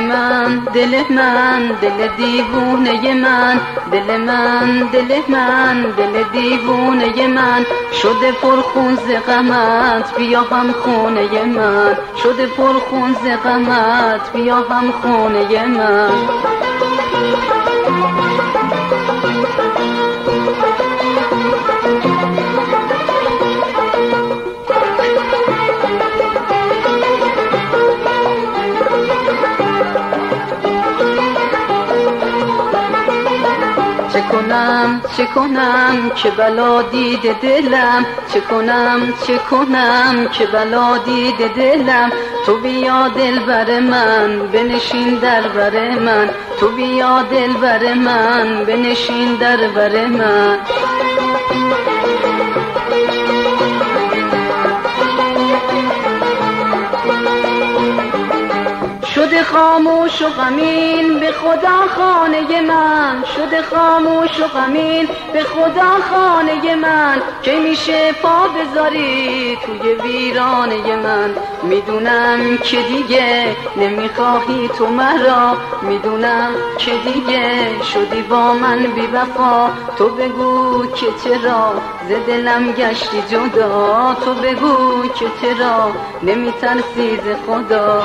من دل من دل دیوونه من دل من دل من دل دیوونه من. شده پرخون ز غمت بیا هم خونه من. شده پرخون ز غمت بیا هم خونه من. چه کنم چه کنم که بلا دیده دلم چه کنم چه کنم که بلا دیده دلم. تو بیا دل بر من بنشین در بر من. تو بیا دل بر من بنشین در بر من. شده خاموش و غمین به خدا خانه من. شده خاموش و غمین به خدا خانه من. که میشه پا بذاری توی ویرانه من؟ می‌دونم که دیگه نمی‌خواهی تو مرا. می‌دونم که دیگه شدی با من بی وفا تو بگو که چرا ز دلم گشتی جدا؟ تو بگو که چرا نمیترسی ز خدا؟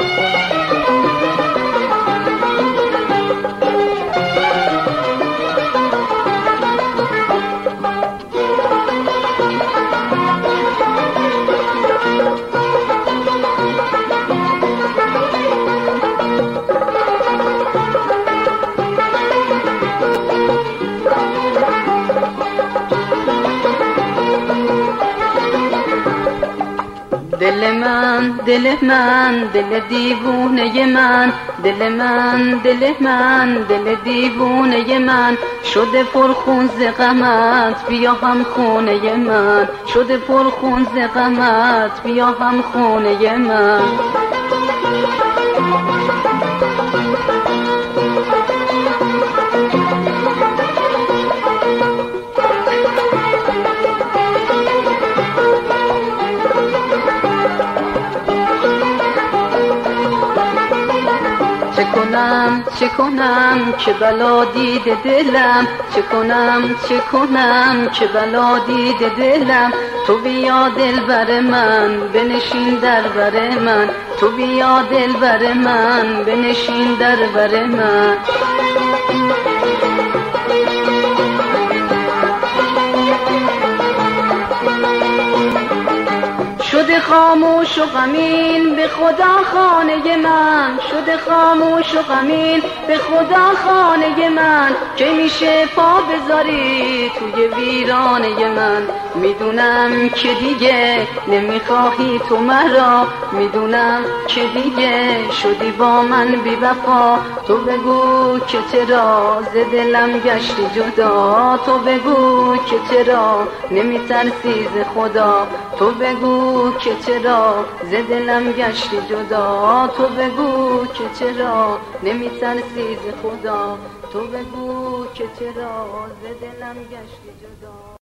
دل من دل من دل دیوونه من. دل من دل من دل دیوونه من. شده پرخون ز غمت بیا هم خونه من. شده پرخون ز غمت بیا هم خونه من. چه کنم چه کنم که بلا دیده دلم. چه کنم چه کنم که بلا دیده دلم. تو بیا دل بر من بنشین در بر من. تو بیا دل بر من بنشین در بر من. شده خاموش و غمین به خدا خانه من. خاموش و غمین به خدا خانه من که میشه پا بذاری توی ویرانه من؟ می‌دونم که دیگه نمی‌خواهی تو مرا می‌دونم که دیگه شدی با من بی وفا تو بگو که چرا ز دلم گشتی جدا؟ تو بگو که چرا نمیترسی ز خدا؟ تو بگو که چرا ز دلم گشتی جدا؟ تو بگو که چرا نمیترسی ز خدا؟ تو بگو که چرا ز دلم گشتی جدا؟